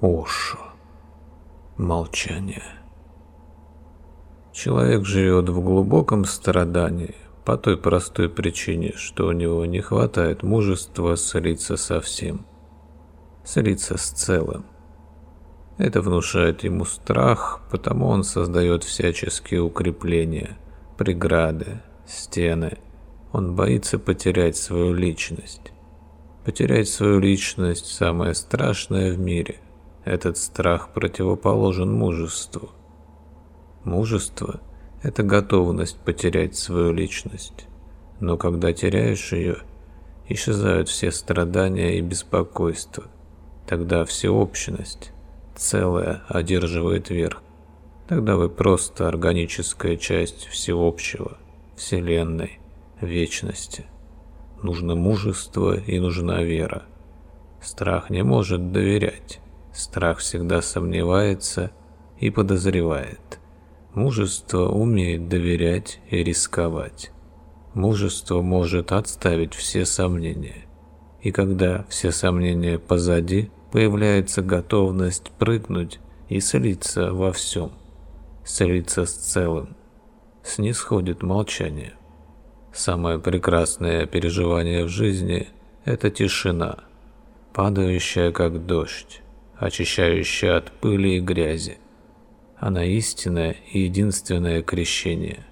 Ошо. Молчание. Человек живет в глубоком страдании по той простой причине, что у него не хватает мужества слиться со всем, слиться с целым. Это внушает ему страх, потому он создает всяческие укрепления, преграды, стены. Он боится потерять свою личность. Потерять свою личность – самое страшное в мире. Этот страх противоположен мужеству. Мужество – это готовность потерять свою личность. Но когда теряешь ее, исчезают все страдания и беспокойства. Тогда всеобщность, целое, одерживает верх. Тогда вы просто органическая часть всеобщего, Вселенной, Вечности. Нужно мужество и нужна вера. Страх не может доверять. Страх всегда сомневается и подозревает. Мужество умеет доверять и рисковать. Мужество может отставить все сомнения. И когда все сомнения позади, появляется готовность прыгнуть и слиться во всем. Слиться с целым. Снисходит молчание. Самое прекрасное переживание в жизни – это тишина, падающая как дождь, очищающая от пыли и грязи. Она истинное и единственное крещение.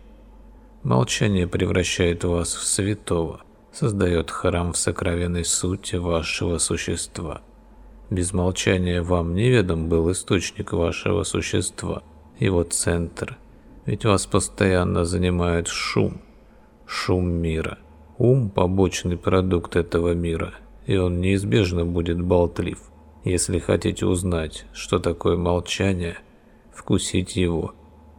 Молчание превращает вас в святого, создает храм в сокровенной сути вашего существа. Без молчания вам неведом был источник вашего существа, его центр, ведь вас постоянно занимает шум – шум мира. Ум – побочный продукт этого мира, и он неизбежно будет болтлив. Если хотите узнать, что такое молчание, вкусить его,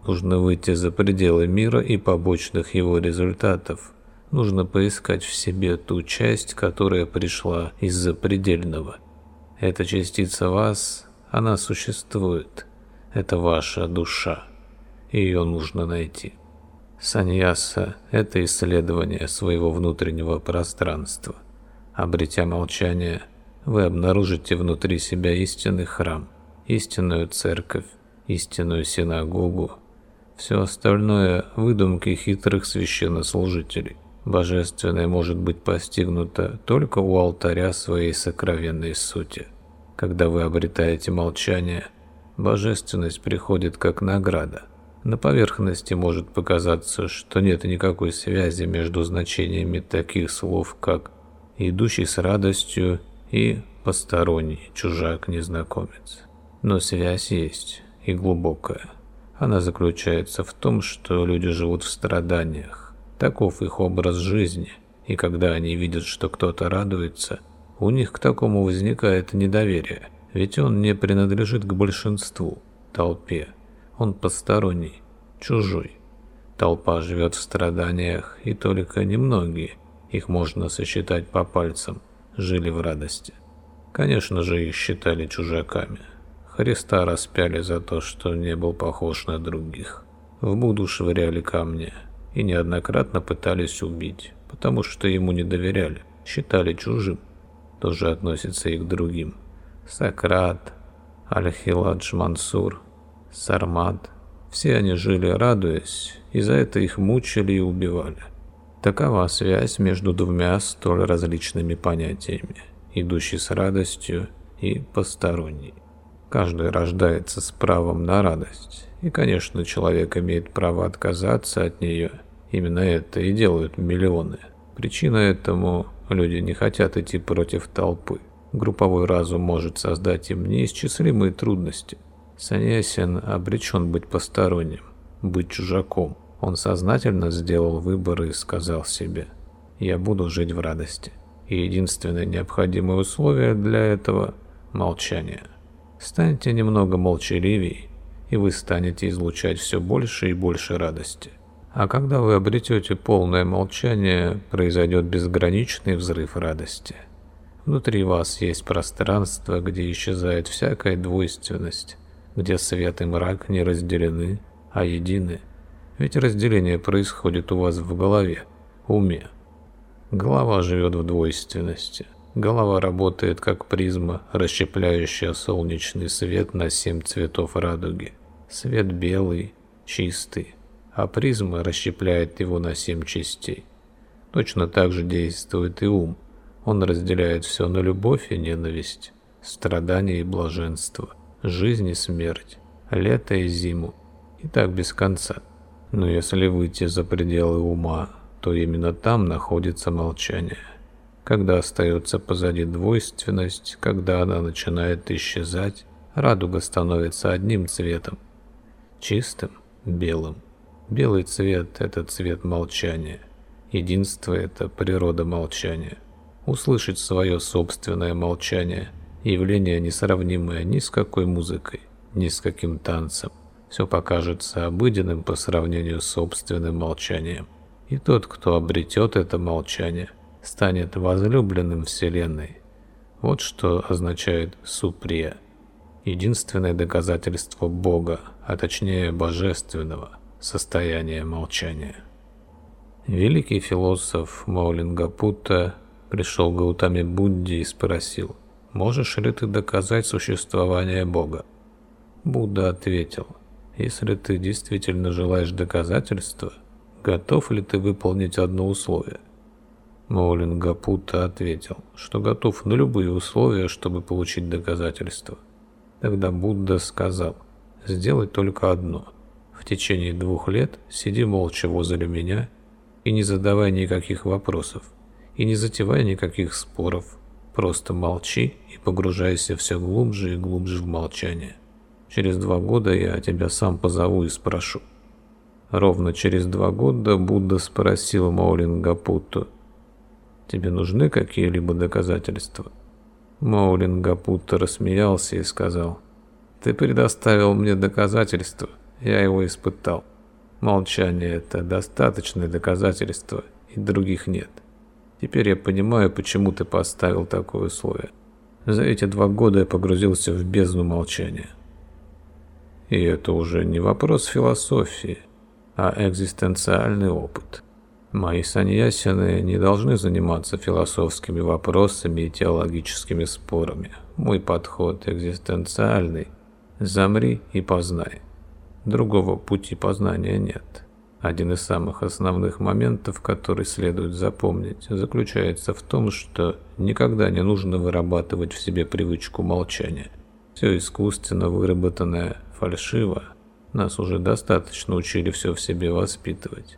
нужно выйти за пределы мира и побочных его результатов. Нужно поискать в себе ту часть, которая пришла из-за предельного. Эта частица вас, она существует. Это ваша душа. Ее нужно найти. Саньяса – это исследование своего внутреннего пространства. Обретя молчание, вы обнаружите внутри себя истинный храм, истинную церковь, истинную синагогу. Все остальное – выдумки хитрых священнослужителей. Божественное может быть постигнуто только у алтаря своей сокровенной сути. Когда вы обретаете молчание, божественность приходит как награда – на поверхности может показаться, что нет никакой связи между значениями таких слов, как «идущий с радостью» и «посторонний, чужак, незнакомец». Но связь есть, и глубокая. Она заключается в том, что люди живут в страданиях. Таков их образ жизни, и когда они видят, что кто-то радуется, у них к такому возникает недоверие, ведь он не принадлежит к большинству, толпе. Он посторонний, чужой. Толпа живет в страданиях, и только немногие, их можно сосчитать по пальцам, жили в радости. Конечно же, их считали чужаками. Христа распяли за то, что не был похож на других. В Буду швыряли камни и неоднократно пытались убить, потому что ему не доверяли, считали чужим. Тоже относится и к другим. Сократ, Аль-Хиладж Мансур, Сармат. Все они жили радуясь, и за это их мучили и убивали. Такова связь между двумя столь различными понятиями, идущей с радостью и посторонней. Каждый рождается с правом на радость, и, конечно, человек имеет право отказаться от нее. Именно это и делают миллионы. Причина этому – люди не хотят идти против толпы. Групповой разум может создать им неисчислимые трудности – Саньясин обречен быть посторонним, быть чужаком. Он сознательно сделал выбор и сказал себе, «Я буду жить в радости». И единственное необходимое условие для этого – молчание. Станьте немного молчаливей, и вы станете излучать все больше и больше радости. А когда вы обретете полное молчание, произойдет безграничный взрыв радости. Внутри вас есть пространство, где исчезает всякая двойственность, где свет и мрак не разделены, а едины. Ведь разделение происходит у вас в голове, ума. Голова живет в двойственности. Голова работает как призма, расщепляющая солнечный свет на семь цветов радуги. Свет белый, чистый, а призма расщепляет его на семь частей. Точно так же действует и ум. Он разделяет все на любовь и ненависть, страдание и блаженство, жизнь и смерть, лето и зиму, и так без конца. Но если выйти за пределы ума, то именно там находится молчание. Когда остается позади двойственность, когда она начинает исчезать, радуга становится одним цветом, чистым, белым. Белый цвет – это цвет молчания. Единство – это природа молчания. Услышать свое собственное молчание – явление несравнимое ни с какой музыкой, ни с каким танцем. Все покажется обыденным по сравнению с собственным молчанием. И тот, кто обретет это молчание, станет возлюбленным Вселенной. Вот что означает суприя. Единственное доказательство Бога, а точнее божественного – состояние молчания. Великий философ Маулингапутта пришел к Гаутаме Будде и спросил, «Можешь ли ты доказать существование Бога?» Будда ответил, «Если ты действительно желаешь доказательства, готов ли ты выполнить одно условие?» Маулингапутта ответил, что готов на любые условия, чтобы получить доказательства. Тогда Будда сказал, «Сделай только одно – в течение двух лет сиди молча возле меня и не задавай никаких вопросов, и не затевай никаких споров, просто молчи и погружайся все глубже и глубже в молчание. Через два года я тебя сам позову и спрошу. Ровно через два года Будда спросил Маулингапутту, «Тебе нужны какие-либо доказательства?» Маулингапутта рассмеялся и сказал, «Ты предоставил мне доказательства, я его испытал. Молчание – это достаточное доказательство, и других нет. Теперь я понимаю, почему ты поставил такое условие. За эти два года я погрузился в бездну молчания. И это уже не вопрос философии, а экзистенциальный опыт. Мои саньясины не должны заниматься философскими вопросами и теологическими спорами. Мой подход экзистенциальный. Замри и познай. Другого пути познания нет. Один из самых основных моментов, который следует запомнить, заключается в том, что никогда не нужно вырабатывать в себе привычку молчания. Все искусственно выработанное фальшиво. Нас уже достаточно учили все в себе воспитывать.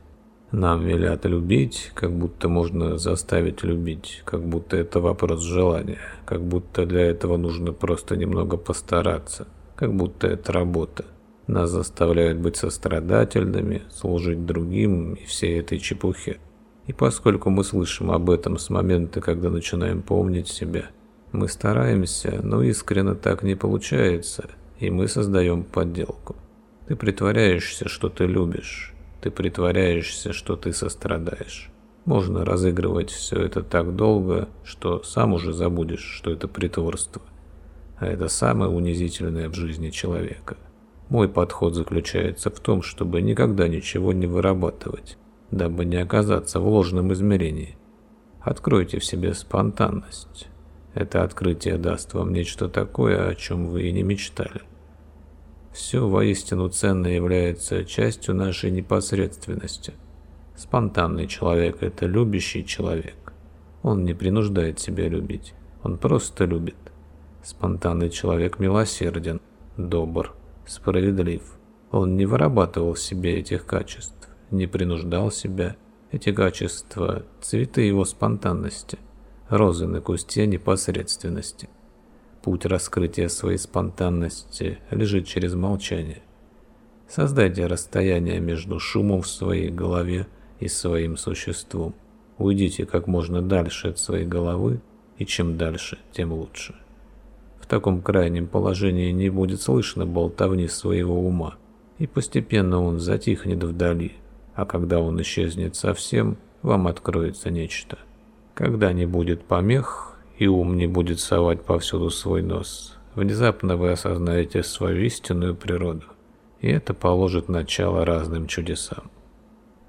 Нам велят любить, как будто можно заставить любить, как будто это вопрос желания, как будто для этого нужно просто немного постараться, как будто это работа. Нас заставляют быть сострадательными, служить другим и всей этой чепухе. И поскольку мы слышим об этом с момента, когда начинаем помнить себя, мы стараемся, но искренне так не получается, и мы создаем подделку. Ты притворяешься, что ты любишь, ты притворяешься, что ты сострадаешь. Можно разыгрывать все это так долго, что сам уже забудешь, что это притворство. А это самое унизительное в жизни человека. Мой подход заключается в том, чтобы никогда ничего не вырабатывать, дабы не оказаться в ложном измерении. Откройте в себе спонтанность. Это открытие даст вам нечто такое, о чем вы и не мечтали. Все воистину ценное является частью нашей непосредственности. Спонтанный человек – это любящий человек. Он не принуждает себя любить, он просто любит. Спонтанный человек милосерден, добр, справедлив. Он не вырабатывал в себе этих качеств, не принуждал себя. Эти качества – цветы его спонтанности, розы на кусте непосредственности. Путь раскрытия своей спонтанности лежит через молчание. Создайте расстояние между шумом в своей голове и своим существом. Уйдите как можно дальше от своей головы, и чем дальше, тем лучше. В таком крайнем положении не будет слышно болтовни своего ума, и постепенно он затихнет вдали, а когда он исчезнет совсем, вам откроется нечто. Когда не будет помех, и ум не будет совать повсюду свой нос, внезапно вы осознаете свою истинную природу, и это положит начало разным чудесам.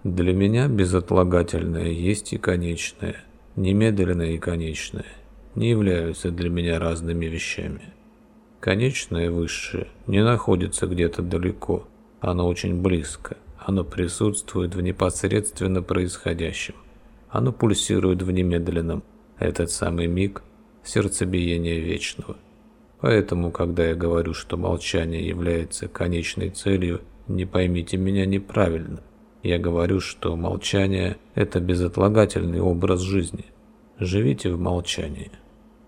Для меня безотлагательное есть и конечное, немедленное и конечное – не являются для меня разными вещами. Конечное высшее не находится где-то далеко, оно очень близко, оно присутствует в непосредственно происходящем, оно пульсирует в немедленном, этот самый миг – сердцебиения вечного. Поэтому, когда я говорю, что молчание является конечной целью, не поймите меня неправильно. Я говорю, что молчание – это безотлагательный образ жизни. Живите в молчании.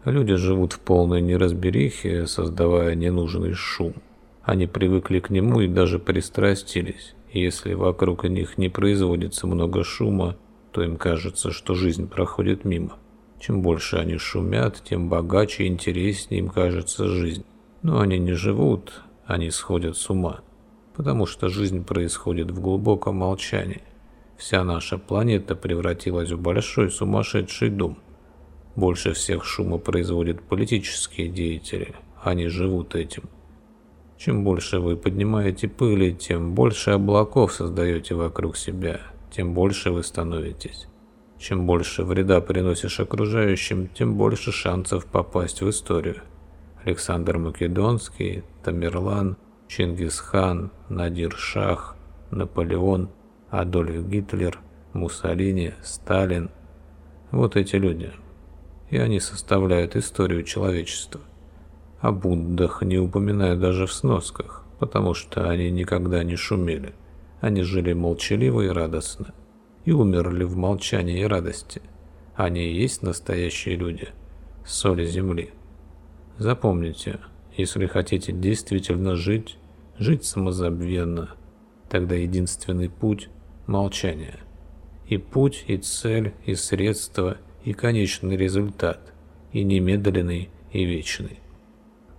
Люди живут в полной неразберихе, создавая ненужный шум. Они привыкли к нему и даже пристрастились. Если вокруг них не производится много шума, то им кажется, что жизнь проходит мимо. Чем больше они шумят, тем богаче и интереснее им кажется жизнь. Но они не живут, они сходят с ума. Потому что жизнь происходит в глубоком молчании. Вся наша планета превратилась в большой сумасшедший дом. Больше всех шума производят политические деятели. Они живут этим. Чем больше вы поднимаете пыли, тем больше облаков создаете вокруг себя, тем больше вы становитесь. Чем больше вреда приносишь окружающим, тем больше шансов попасть в историю. Александр Македонский, Тамерлан, Чингисхан, Надир Шах, Наполеон, Адольф Гитлер, Муссолини, Сталин. Вот эти люди. И они составляют историю человечества. О Буддах не упоминаю даже в сносках, потому что они никогда не шумели. Они жили молчаливо и радостно и умерли в молчании и радости. Они и есть настоящие люди, соли земли. Запомните, если хотите действительно жить, жить самозабвенно, тогда единственный путь – молчание. И путь, и цель, и средство, и конечный результат, и немедленный, и вечный.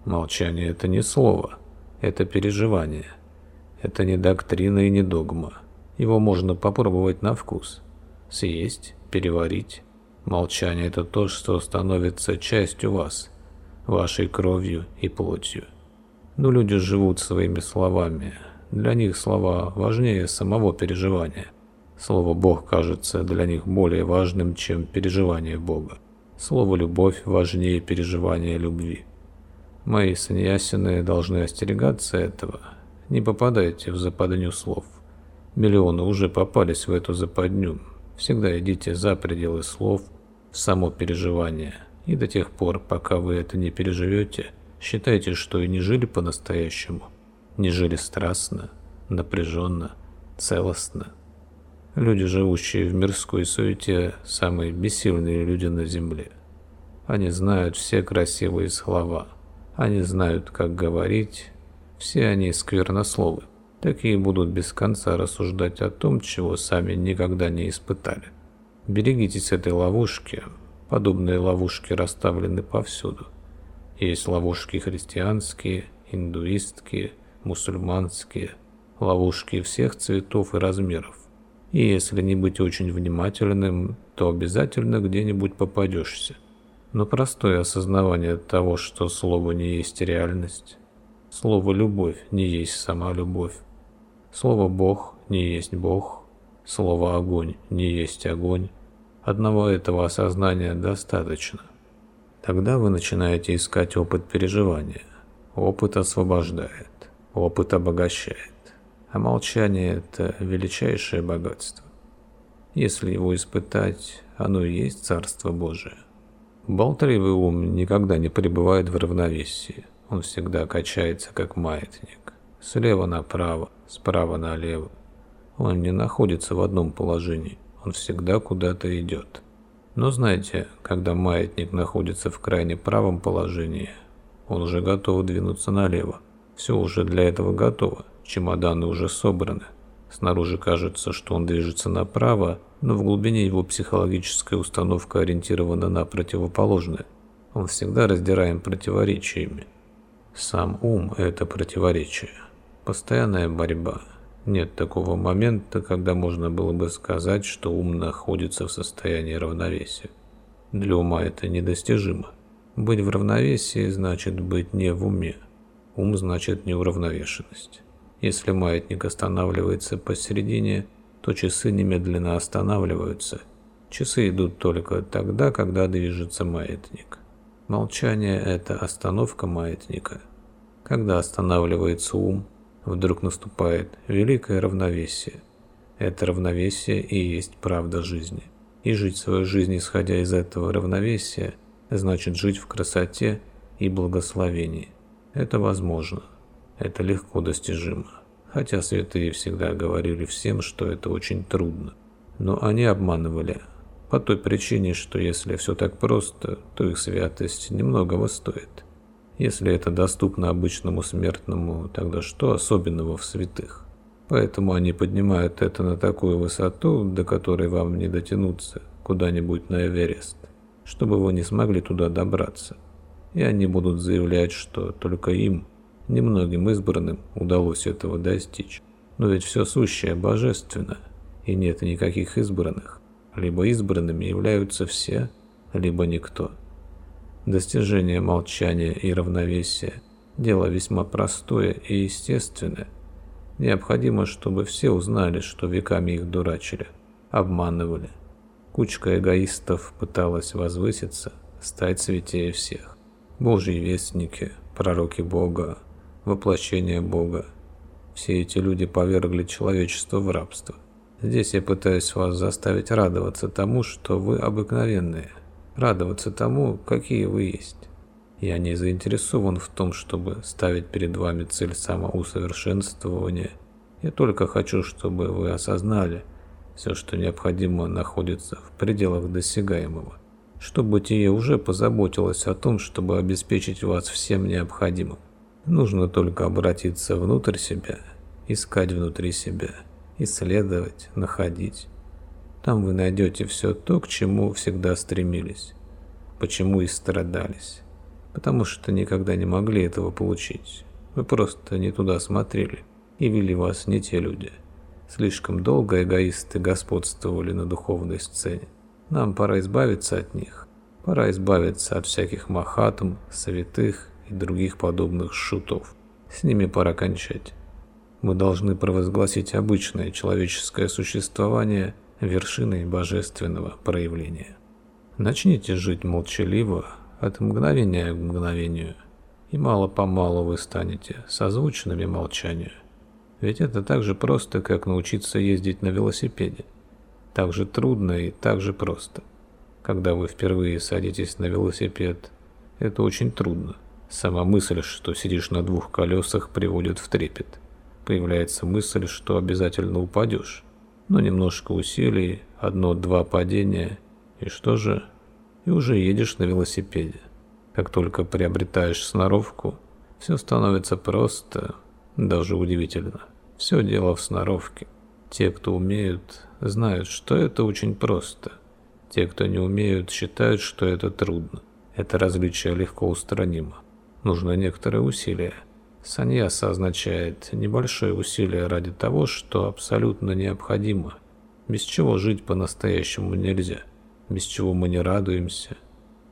Молчание – это не слово, это переживание. Это не доктрина и не догма. Его можно попробовать на вкус. Съесть, переварить. Молчание – это то, что становится частью вас, вашей кровью и плотью. Но люди живут своими словами. Для них слова важнее самого переживания. Слово «Бог» кажется для них более важным, чем переживание Бога. Слово «любовь» важнее переживания любви. Мои саньясины должны остерегаться этого. Не попадайте в западню слов. Миллионы уже попались в эту западню. Всегда идите за пределы слов, в само переживание. И до тех пор, пока вы это не переживете, считайте, что и не жили по-настоящему. Не жили страстно, напряженно, целостно. Люди, живущие в мирской суете, самые бессильные люди на земле. Они знают все красивые слова. Они знают, как говорить. Все они сквернословы такие будут без конца рассуждать о том, чего сами никогда не испытали. Берегитесь этой ловушки. Подобные ловушки расставлены повсюду. Есть ловушки христианские, индуистские, мусульманские, ловушки всех цветов и размеров. И если не быть очень внимательным, то обязательно где-нибудь попадешься. Но простое осознавание того, что слово не есть реальность, слово «любовь» не есть сама любовь, Слово «Бог» не есть Бог, слово «огонь» не есть огонь. Одного этого осознания достаточно. Тогда вы начинаете искать опыт переживания. Опыт освобождает, опыт обогащает. А молчание – это величайшее богатство. Если его испытать, оно и есть Царство Божие. Болтливый ум никогда не пребывает в равновесии. Он всегда качается, как маятник слева направо, справа налево. Он не находится в одном положении, он всегда куда-то идет. Но знаете, когда маятник находится в крайне правом положении, он уже готов двинуться налево. Все уже для этого готово, чемоданы уже собраны. Снаружи кажется, что он движется направо, но в глубине его психологическая установка ориентирована на противоположное. Он всегда раздираем противоречиями. Сам ум – это противоречие. Постоянная борьба. Нет такого момента, когда можно было бы сказать, что ум находится в состоянии равновесия. Для ума это недостижимо. Быть в равновесии значит быть не в уме. Ум значит неуравновешенность. Если маятник останавливается посередине, то часы немедленно останавливаются. Часы идут только тогда, когда движется маятник. Молчание – это остановка маятника. Когда останавливается ум, вдруг наступает великое равновесие. Это равновесие и есть правда жизни. И жить свою жизнь, исходя из этого равновесия, значит жить в красоте и благословении. Это возможно. Это легко достижимо. Хотя святые всегда говорили всем, что это очень трудно. Но они обманывали. По той причине, что если все так просто, то их святость немногого стоит. Если это доступно обычному смертному, тогда что особенного в святых? Поэтому они поднимают это на такую высоту, до которой вам не дотянуться куда-нибудь на Эверест, чтобы вы не смогли туда добраться. И они будут заявлять, что только им, немногим избранным, удалось этого достичь. Но ведь все сущее божественно, и нет никаких избранных. Либо избранными являются все, либо никто. Достижение молчания и равновесия – дело весьма простое и естественное. Необходимо, чтобы все узнали, что веками их дурачили, обманывали. Кучка эгоистов пыталась возвыситься, стать святее всех. Божьи вестники, пророки Бога, воплощение Бога. Все эти люди повергли человечество в рабство – Здесь я пытаюсь вас заставить радоваться тому, что вы обыкновенные, радоваться тому, какие вы есть. Я не заинтересован в том, чтобы ставить перед вами цель самоусовершенствования. Я только хочу, чтобы вы осознали, все, что необходимо, находится в пределах досягаемого. Что бытие уже позаботилось о том, чтобы обеспечить вас всем необходимым. Нужно только обратиться внутрь себя, искать внутри себя – исследовать, находить. Там вы найдете все то, к чему всегда стремились, почему и страдались, потому что никогда не могли этого получить. Вы просто не туда смотрели, и вели вас не те люди. Слишком долго эгоисты господствовали на духовной сцене. Нам пора избавиться от них. Пора избавиться от всяких махатм, святых и других подобных шутов. С ними пора кончать мы должны провозгласить обычное человеческое существование вершиной божественного проявления. Начните жить молчаливо от мгновения к мгновению, и мало-помалу вы станете созвучными молчанию. Ведь это так же просто, как научиться ездить на велосипеде. Так же трудно и так же просто. Когда вы впервые садитесь на велосипед, это очень трудно. Сама мысль, что сидишь на двух колесах, приводит в трепет появляется мысль, что обязательно упадешь. Но немножко усилий, одно-два падения, и что же? И уже едешь на велосипеде. Как только приобретаешь сноровку, все становится просто, даже удивительно. Все дело в сноровке. Те, кто умеют, знают, что это очень просто. Те, кто не умеют, считают, что это трудно. Это различие легко устранимо. Нужно некоторое усилие. Саньяса означает небольшое усилие ради того, что абсолютно необходимо, без чего жить по-настоящему нельзя, без чего мы не радуемся,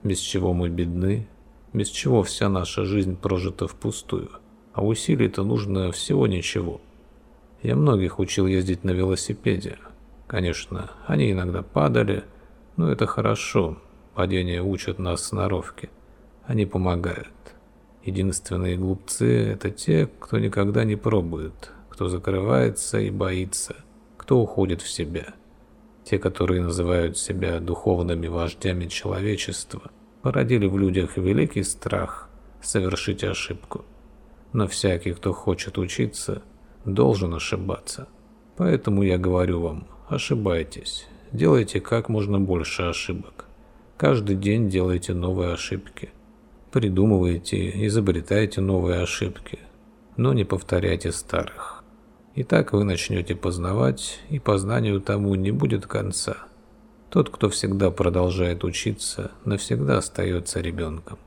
без чего мы бедны, без чего вся наша жизнь прожита впустую, а усилий-то нужно всего ничего. Я многих учил ездить на велосипеде. Конечно, они иногда падали, но это хорошо, падения учат нас сноровке, они помогают. Единственные глупцы – это те, кто никогда не пробует, кто закрывается и боится, кто уходит в себя. Те, которые называют себя духовными вождями человечества, породили в людях великий страх совершить ошибку. Но всякий, кто хочет учиться, должен ошибаться. Поэтому я говорю вам, ошибайтесь, делайте как можно больше ошибок. Каждый день делайте новые ошибки придумываете, изобретаете новые ошибки, но не повторяйте старых. И так вы начнете познавать, и познанию тому не будет конца. Тот, кто всегда продолжает учиться, навсегда остается ребенком.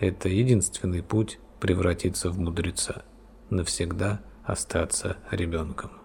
Это единственный путь превратиться в мудреца, навсегда остаться ребенком.